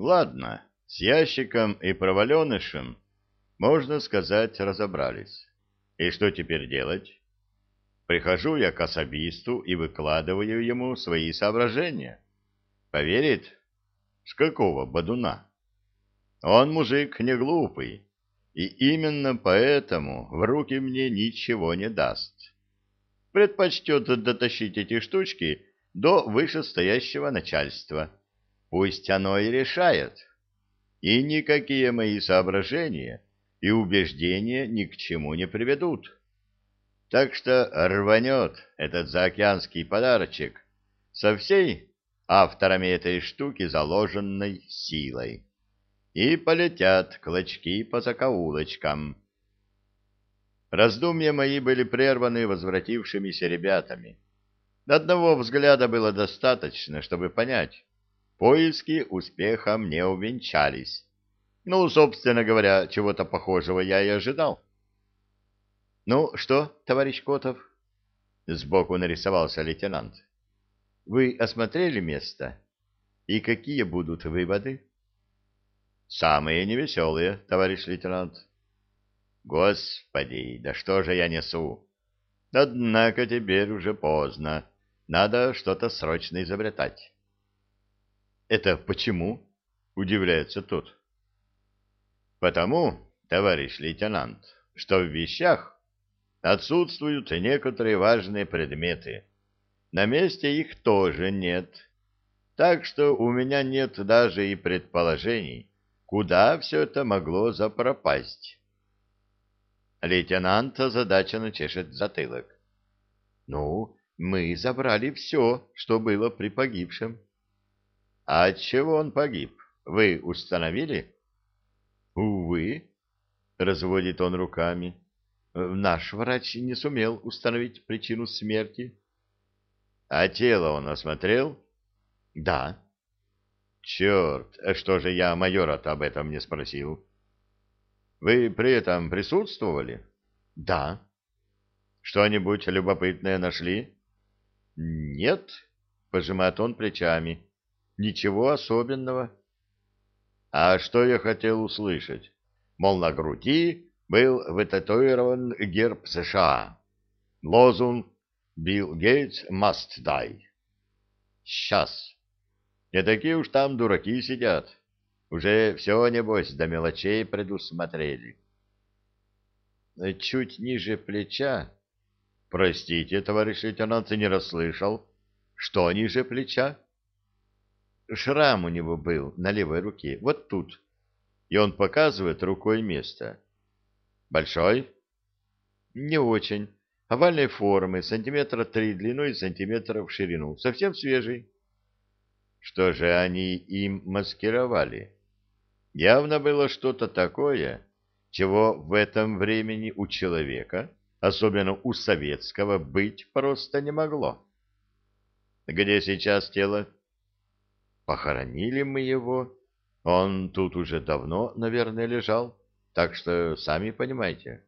Ладно, с ящиком и проваленышем, можно сказать, разобрались. И что теперь делать? Прихожу я к особисту и выкладываю ему свои соображения. Поверит? С какого бодуна? Он мужик не глупый, и именно поэтому в руки мне ничего не даст. Предпочтет дотащить эти штучки до вышестоящего начальства. Пусть оно и решает. И никакие мои соображения и убеждения ни к чему не приведут. Так что рванет этот заокеанский подарочек со всей авторами этой штуки заложенной силой. И полетят клочки по закоулочкам. Раздумья мои были прерваны возвратившимися ребятами. Одного взгляда было достаточно, чтобы понять, поиски успехом не увенчались. Ну, собственно говоря, чего-то похожего я и ожидал. — Ну что, товарищ Котов? — сбоку нарисовался лейтенант. — Вы осмотрели место? И какие будут выводы? — Самые невеселые, товарищ лейтенант. — Господи, да что же я несу? Однако теперь уже поздно. Надо что-то срочно изобретать. — Это почему? — удивляется тот. — Потому, товарищ лейтенант, что в вещах отсутствуют некоторые важные предметы. На месте их тоже нет. Так что у меня нет даже и предположений, куда все это могло запропасть. Лейтенант озадаченно чешет затылок. — Ну, мы забрали все, что было при погибшем. — А от чего он погиб? Вы установили? — Увы, — разводит он руками. — Наш врач не сумел установить причину смерти. — А тело он осмотрел? — Да. — Черт, а что же я майора-то об этом не спросил? — Вы при этом присутствовали? — Да. — Что-нибудь любопытное нашли? — нет, пожимает он плечами. Ничего особенного. А что я хотел услышать? Мол, на груди был вытатуирован герб США. Лозунг «Билл Гейтс must die». Сейчас. Не такие уж там дураки сидят. Уже все, небось, до мелочей предусмотрели. Чуть ниже плеча Простите, товарищ лейтенант, не расслышал. Что ниже плеча? Шрам у него был на левой руке, вот тут. И он показывает рукой место. Большой? Не очень. Овальной формы, сантиметра три длиной и сантиметра в ширину. Совсем свежий. Что же они им маскировали? Явно было что-то такое, чего в этом времени у человека особенно у советского, быть просто не могло. Где сейчас тело? Похоронили мы его. Он тут уже давно, наверное, лежал, так что сами понимаете.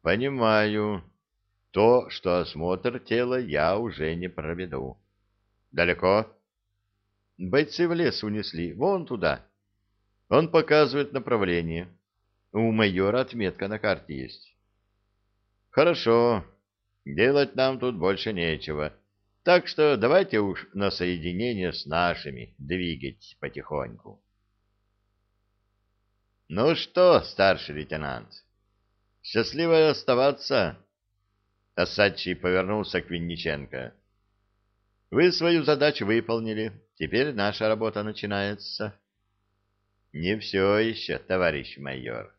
Понимаю. То, что осмотр тела я уже не проведу. Далеко? Бойцы в лес унесли, вон туда. Он показывает направление. У майора отметка на карте есть. Хорошо, делать нам тут больше нечего, так что давайте уж на соединение с нашими двигать потихоньку. Ну что, старший лейтенант, счастливо оставаться. Осадчий повернулся к Винниченко. Вы свою задачу выполнили, теперь наша работа начинается. Не все еще, товарищ майор.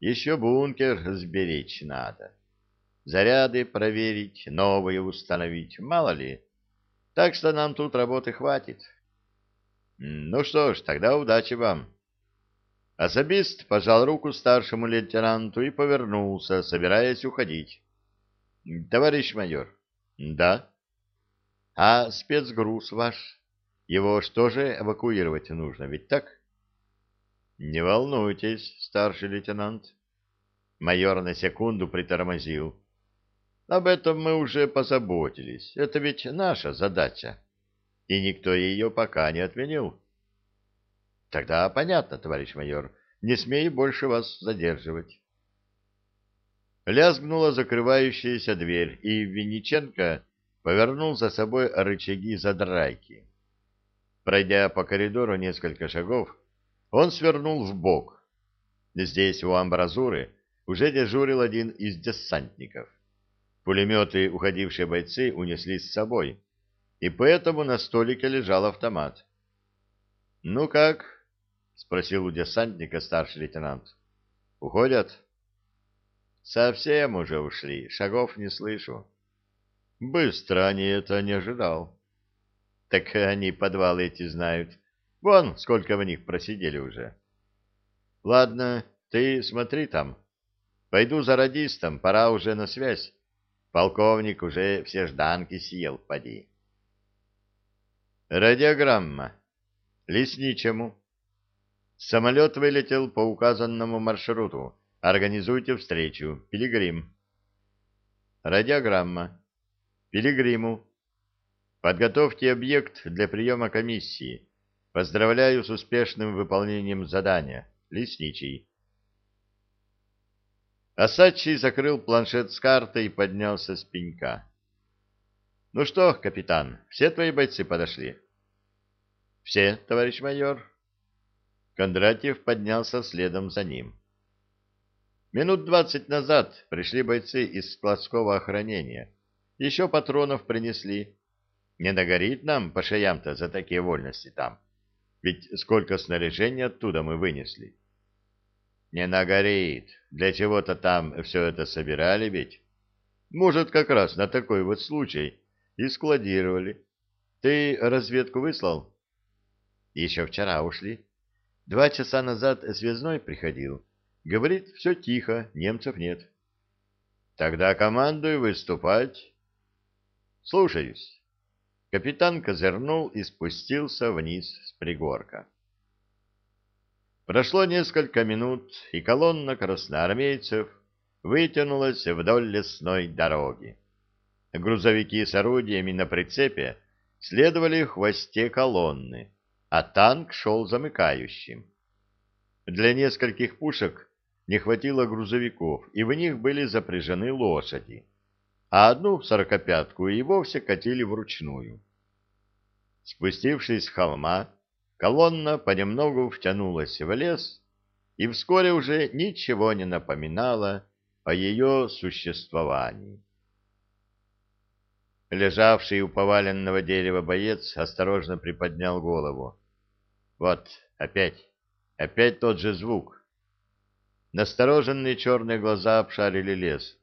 Еще бункер сберечь надо заряды проверить, новые установить, мало ли. Так что нам тут работы хватит. Ну что ж, тогда удачи вам. Особист пожал руку старшему лейтенанту и повернулся, собираясь уходить. Товарищ майор. Да. А спецгруз ваш? Его что же эвакуировать нужно, ведь так? Не волнуйтесь, старший лейтенант. Майор на секунду притормозил. Об этом мы уже позаботились. Это ведь наша задача. И никто ее пока не отменил. Тогда понятно, товарищ майор. Не смею больше вас задерживать. Лязгнула закрывающаяся дверь, и Винниченко повернул за собой рычаги задрайки. Пройдя по коридору несколько шагов, он свернул в бок. Здесь, у амбразуры, уже дежурил один из десантников. Пулеметы, уходившие бойцы, унесли с собой, и поэтому на столике лежал автомат. — Ну как? — спросил у десантника старший лейтенант. — Уходят? — Совсем уже ушли, шагов не слышу. — Быстро они это не ожидал. — Так они подвалы эти знают. Вон, сколько в них просидели уже. — Ладно, ты смотри там. Пойду за радистом, пора уже на связь. Полковник уже все жданки съел, поди. Радиограмма. Лесничему. Самолет вылетел по указанному маршруту. Организуйте встречу. Пилигрим. Радиограмма. Пилигриму. Подготовьте объект для приема комиссии. Поздравляю с успешным выполнением задания. Лесничий. Осадчий закрыл планшет с картой и поднялся с пенька. — Ну что, капитан, все твои бойцы подошли? — Все, товарищ майор. Кондратьев поднялся следом за ним. Минут двадцать назад пришли бойцы из складского охранения. Еще патронов принесли. Не догорит нам по шеям-то за такие вольности там. Ведь сколько снаряжения оттуда мы вынесли. Не нагорит. Для чего-то там все это собирали ведь. Может, как раз на такой вот случай и складировали. Ты разведку выслал? Еще вчера ушли. Два часа назад связной приходил. Говорит, все тихо, немцев нет. Тогда командуй выступать. Слушаюсь. Капитан козырнул и спустился вниз с пригорка. Прошло несколько минут, и колонна красноармейцев вытянулась вдоль лесной дороги. Грузовики с орудиями на прицепе следовали в хвосте колонны, а танк шел замыкающим. Для нескольких пушек не хватило грузовиков, и в них были запряжены лошади, а одну сорокопятку и вовсе катили вручную. Спустившись с холма, колонна понемногу втянулась в лес и вскоре уже ничего не напоминала о ее существовании. Лежавший у поваленного дерева боец осторожно приподнял голову. Вот, опять, опять тот же звук. Настороженные черные глаза обшарили лес.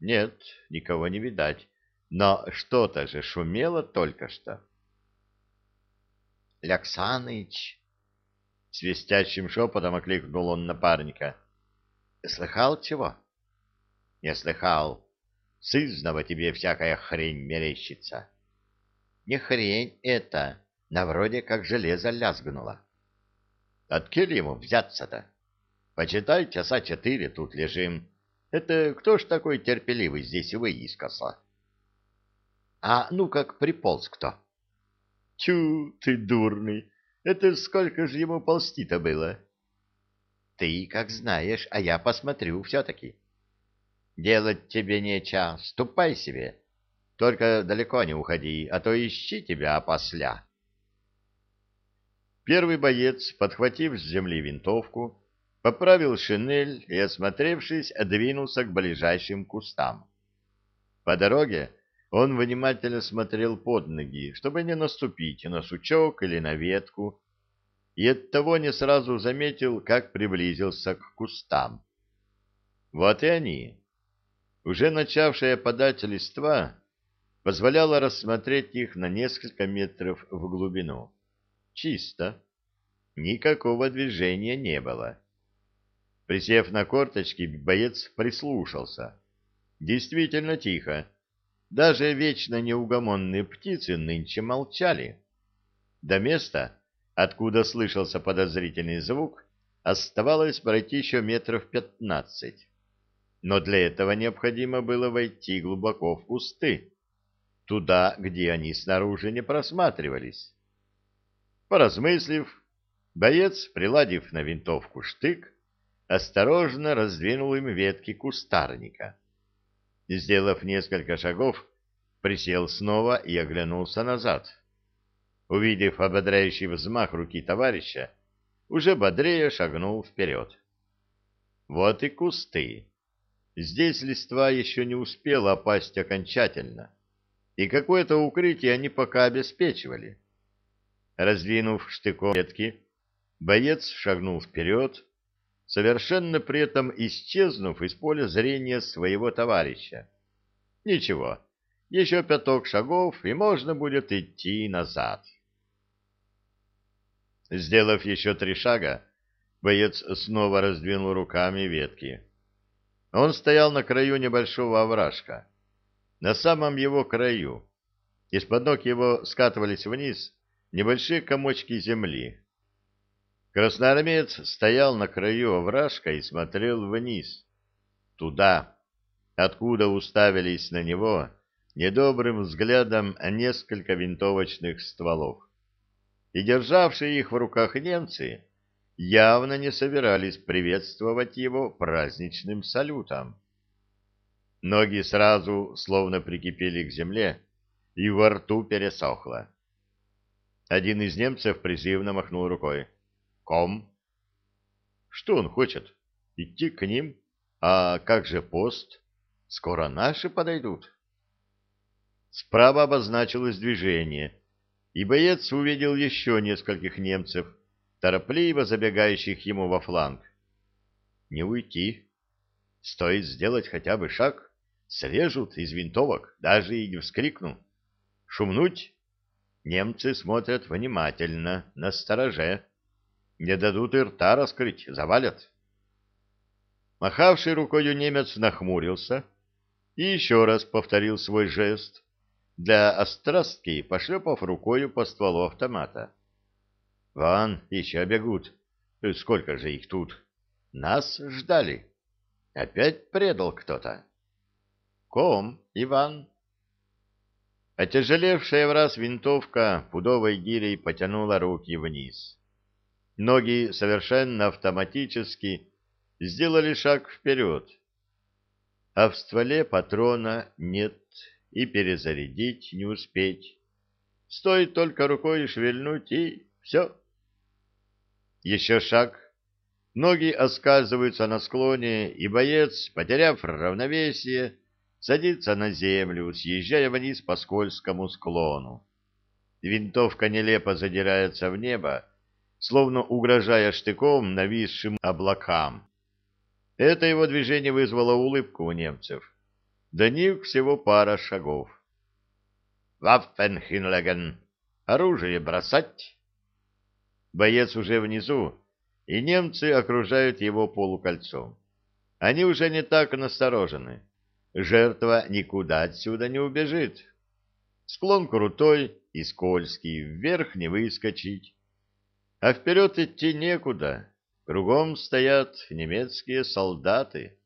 Нет, никого не видать, но что-то же шумело только что. Ляксаныч! — свистящим шепотом окликнул он напарника. — Слыхал чего? — Не слыхал. Сызново тебе всякая хрень мерещится. — Не хрень это, на вроде как железо лязгнуло. — Откель ему взяться-то? Почитай, часа четыре тут лежим. Это кто ж такой терпеливый здесь выискался? — А ну как приполз кто? — Тю, ты дурный! Это сколько же ему ползти-то было? Ты как знаешь, а я посмотрю все-таки. Делать тебе нечего, ступай себе. Только далеко не уходи, а то ищи тебя опосля. Первый боец, подхватив с земли винтовку, поправил шинель и, осмотревшись, двинулся к ближайшим кустам. По дороге он внимательно смотрел под ноги, чтобы не наступить на сучок или на ветку, и оттого не сразу заметил, как приблизился к кустам. Вот и они. Уже начавшая подать листва позволяла рассмотреть их на несколько метров в глубину. Чисто. Никакого движения не было. Присев на корточки, боец прислушался. Действительно тихо даже вечно неугомонные птицы нынче молчали. До места, откуда слышался подозрительный звук, оставалось пройти еще метров пятнадцать. Но для этого необходимо было войти глубоко в кусты, туда, где они снаружи не просматривались. Поразмыслив, Боец, приладив на винтовку штык, осторожно раздвинул им ветки кустарника. Сделав несколько шагов, присел снова и оглянулся назад. Увидев ободряющий взмах руки товарища, уже бодрее шагнул вперед. Вот и кусты. Здесь листва еще не успела опасть окончательно, и какое-то укрытие они пока обеспечивали. Раздвинув штыком ветки, боец шагнул вперед, совершенно при этом исчезнув из поля зрения своего товарища. Ничего, еще пяток шагов, и можно будет идти назад. Сделав еще три шага, боец снова раздвинул руками ветки. Он стоял на краю небольшого овражка. На самом его краю. Из-под ног его скатывались вниз небольшие комочки земли. Красноармеец стоял на краю овражка и смотрел вниз. Туда, откуда уставились на него недобрым взглядом несколько винтовочных стволов. И державшие их в руках немцы явно не собирались приветствовать его праздничным салютом. Ноги сразу словно прикипели к земле, и во рту пересохло. Один из немцев призывно махнул рукой. «Ком?» «Что он хочет? Идти к ним? А как же пост? Скоро наши подойдут?» Справа обозначилось движение, и боец увидел еще нескольких немцев, торопливо забегающих ему во фланг. Не уйти. Стоит сделать хотя бы шаг, срежут из винтовок, даже и не вскрикну. Шумнуть? Немцы смотрят внимательно, на стороже. Не дадут и рта раскрыть, завалят. Махавший рукою немец нахмурился и еще раз повторил свой жест, для острастки пошлепав рукою по стволу автомата. Ван, еще бегут. Сколько же их тут? Нас ждали. Опять предал кто-то. Ком, Иван. Отяжелевшая в раз винтовка пудовой гирей потянула руки вниз. Ноги совершенно автоматически сделали шаг вперед. А в стволе патрона нет и перезарядить не успеть. Стоит только рукой шевельнуть, и все. Еще шаг. Ноги оскальзываются на склоне, и боец, потеряв равновесие, садится на землю, съезжая вниз по скользкому склону. Винтовка нелепо задирается в небо, словно угрожая штыком нависшим облакам. Это его движение вызвало улыбку у немцев. До них всего пара шагов. «Ваффенхинлеген! Оружие бросать!» Боец уже внизу, и немцы окружают его полукольцом. Они уже не так насторожены. Жертва никуда отсюда не убежит. Склон крутой и скользкий, вверх не выскочить. А вперед идти некуда. Кругом стоят немецкие солдаты.